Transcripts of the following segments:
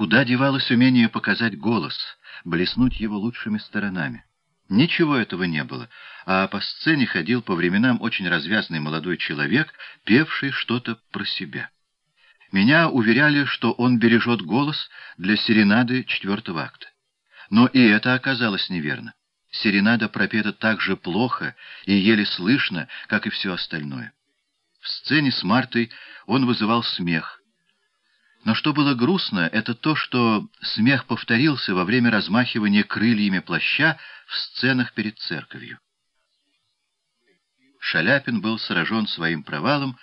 Куда девалось умение показать голос, блеснуть его лучшими сторонами? Ничего этого не было, а по сцене ходил по временам очень развязный молодой человек, певший что-то про себя. Меня уверяли, что он бережет голос для серенады четвертого акта. Но и это оказалось неверно. Серенада пропета так же плохо и еле слышно, как и все остальное. В сцене с Мартой он вызывал смех. Но что было грустно, это то, что смех повторился во время размахивания крыльями плаща в сценах перед церковью. Шаляпин был сражен своим провалом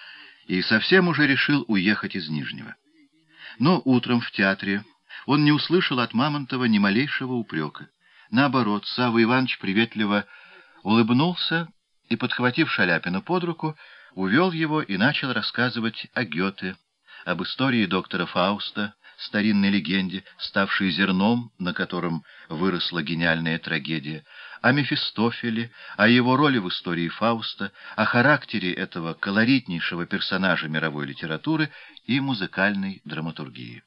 и совсем уже решил уехать из Нижнего. Но утром в театре он не услышал от Мамонтова ни малейшего упрека. Наоборот, Савва Иванович приветливо улыбнулся и, подхватив Шаляпина под руку, увел его и начал рассказывать о Гёте, об истории доктора Фауста, старинной легенде, ставшей зерном, на котором выросла гениальная трагедия, о Мефистофеле, о его роли в истории Фауста, о характере этого колоритнейшего персонажа мировой литературы и музыкальной драматургии.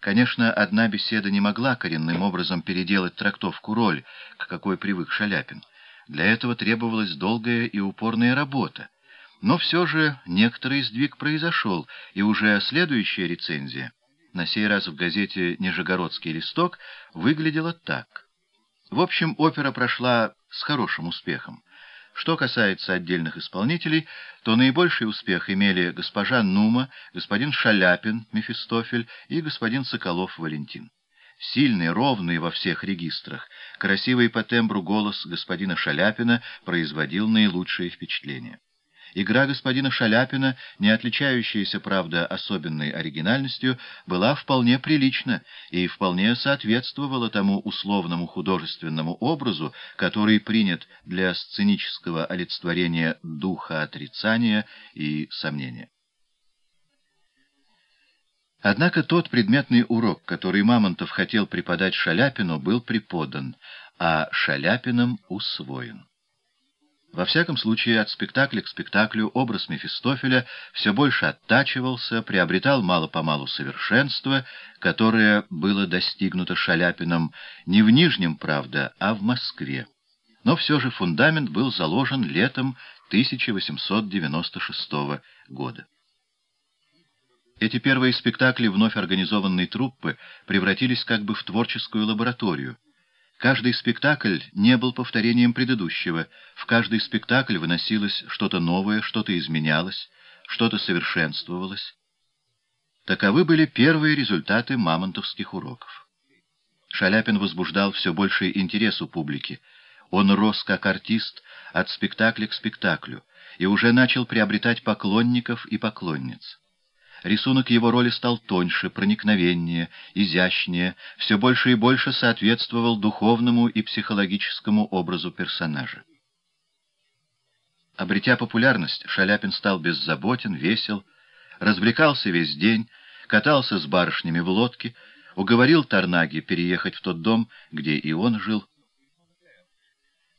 Конечно, одна беседа не могла коренным образом переделать трактовку роль, к какой привык Шаляпин. Для этого требовалась долгая и упорная работа. Но все же некоторый сдвиг произошел, и уже следующая рецензия, на сей раз в газете «Нижегородский листок», выглядела так. В общем, опера прошла с хорошим успехом. Что касается отдельных исполнителей, то наибольший успех имели госпожа Нума, господин Шаляпин, Мефистофель и господин Соколов Валентин. Сильный, ровный во всех регистрах, красивый по тембру голос господина Шаляпина производил наилучшее впечатление. Игра господина Шаляпина, не отличающаяся, правда, особенной оригинальностью, была вполне прилична и вполне соответствовала тому условному художественному образу, который принят для сценического олицетворения духа отрицания и сомнения. Однако тот предметный урок, который Мамонтов хотел преподать Шаляпину, был преподан, а Шаляпином усвоен. Во всяком случае, от спектакля к спектаклю образ Мефистофеля все больше оттачивался, приобретал мало-помалу совершенство, которое было достигнуто Шаляпином не в Нижнем, правда, а в Москве. Но все же фундамент был заложен летом 1896 года. Эти первые спектакли вновь организованной труппы превратились как бы в творческую лабораторию, Каждый спектакль не был повторением предыдущего, в каждый спектакль выносилось что-то новое, что-то изменялось, что-то совершенствовалось. Таковы были первые результаты мамонтовских уроков. Шаляпин возбуждал все больший интерес у публики. Он рос как артист от спектакля к спектаклю и уже начал приобретать поклонников и поклонниц. Рисунок его роли стал тоньше, проникновеннее, изящнее, все больше и больше соответствовал духовному и психологическому образу персонажа. Обретя популярность, Шаляпин стал беззаботен, весел, развлекался весь день, катался с барышнями в лодке, уговорил Тарнаги переехать в тот дом, где и он жил.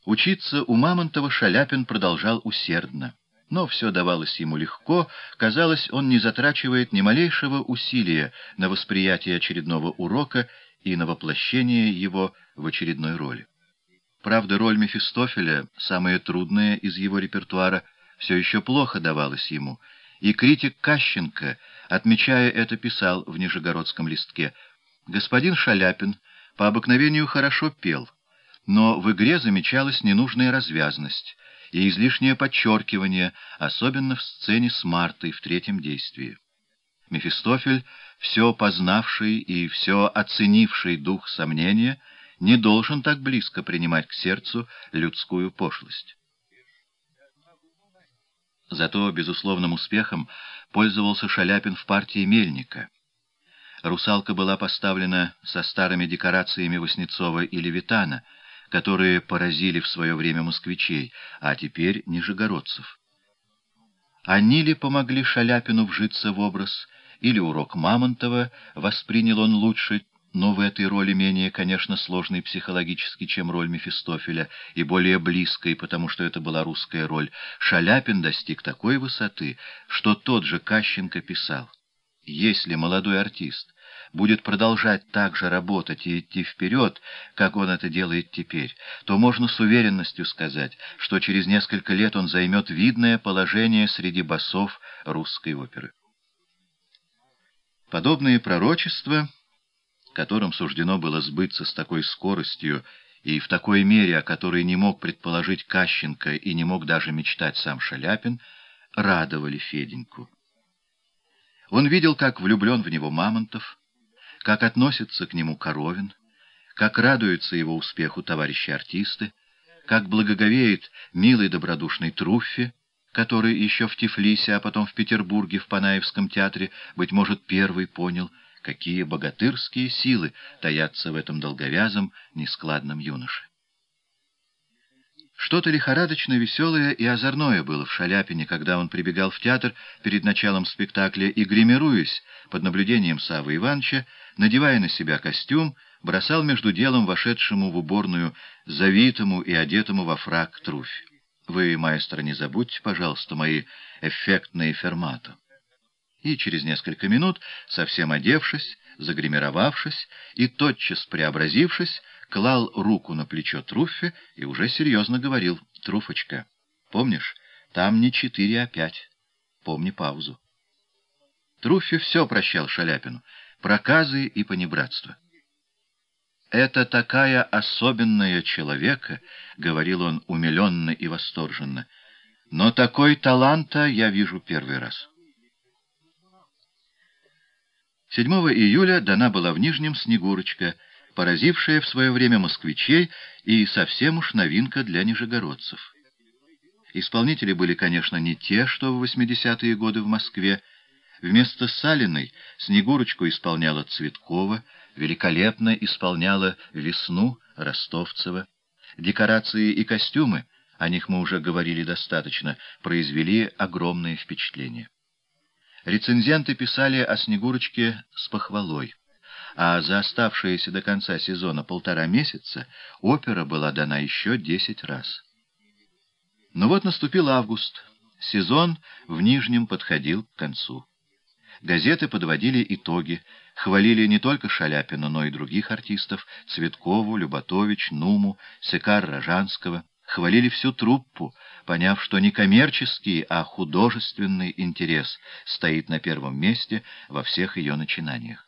Учиться у Мамонтова Шаляпин продолжал усердно но все давалось ему легко, казалось, он не затрачивает ни малейшего усилия на восприятие очередного урока и на воплощение его в очередной роли. Правда, роль Мефистофеля, самая трудная из его репертуара, все еще плохо давалась ему, и критик Кащенко, отмечая это, писал в Нижегородском листке, «Господин Шаляпин по обыкновению хорошо пел, но в игре замечалась ненужная развязность, и излишнее подчеркивание, особенно в сцене с Мартой в третьем действии. Мефистофель, все познавший и все оценивший дух сомнения, не должен так близко принимать к сердцу людскую пошлость. Зато безусловным успехом пользовался Шаляпин в партии Мельника. «Русалка» была поставлена со старыми декорациями Васнецова и Левитана — которые поразили в свое время москвичей, а теперь нижегородцев. Они ли помогли Шаляпину вжиться в образ, или урок Мамонтова воспринял он лучше, но в этой роли менее, конечно, сложной психологически, чем роль Мефистофеля, и более близкой, потому что это была русская роль, Шаляпин достиг такой высоты, что тот же Кащенко писал. Если молодой артист будет продолжать так же работать и идти вперед, как он это делает теперь, то можно с уверенностью сказать, что через несколько лет он займет видное положение среди басов русской оперы. Подобные пророчества, которым суждено было сбыться с такой скоростью и в такой мере, о которой не мог предположить Кащенко и не мог даже мечтать сам Шаляпин, радовали Феденьку. Он видел, как влюблен в него Мамонтов, как относится к нему Коровин, как радуются его успеху товарищи-артисты, как благоговеет милый добродушный Труффи, который еще в Тифлисе, а потом в Петербурге в Панаевском театре, быть может, первый понял, какие богатырские силы таятся в этом долговязом, нескладном юноше. Что-то лихорадочно веселое и озорное было в Шаляпине, когда он прибегал в театр перед началом спектакля и, гримируясь под наблюдением Савы Ивановича, надевая на себя костюм, бросал между делом вошедшему в уборную, завитому и одетому во фраг труфь. «Вы, маэстро, не забудьте, пожалуйста, мои эффектные фермато». И через несколько минут, совсем одевшись, загримировавшись и тотчас преобразившись, клал руку на плечо Труффе и уже серьезно говорил, «Труфочка, помнишь, там не четыре, а пять. Помни паузу». Труффе все прощал Шаляпину, проказы и понебратство. «Это такая особенная человека», — говорил он умиленно и восторженно, — «но такой таланта я вижу первый раз». 7 июля дана была в Нижнем Снегурочка, поразившая в свое время москвичей и совсем уж новинка для нижегородцев. Исполнители были, конечно, не те, что в 80-е годы в Москве. Вместо Салиной Снегурочку исполняла Цветкова, великолепно исполняла «Весну» Ростовцева. Декорации и костюмы, о них мы уже говорили достаточно, произвели огромное впечатление. Рецензенты писали о Снегурочке с похвалой а за оставшиеся до конца сезона полтора месяца опера была дана еще десять раз. Но вот наступил август, сезон в Нижнем подходил к концу. Газеты подводили итоги, хвалили не только Шаляпина, но и других артистов — Цветкову, Люботович, Нуму, Секар Рожанского. Хвалили всю труппу, поняв, что не коммерческий, а художественный интерес стоит на первом месте во всех ее начинаниях.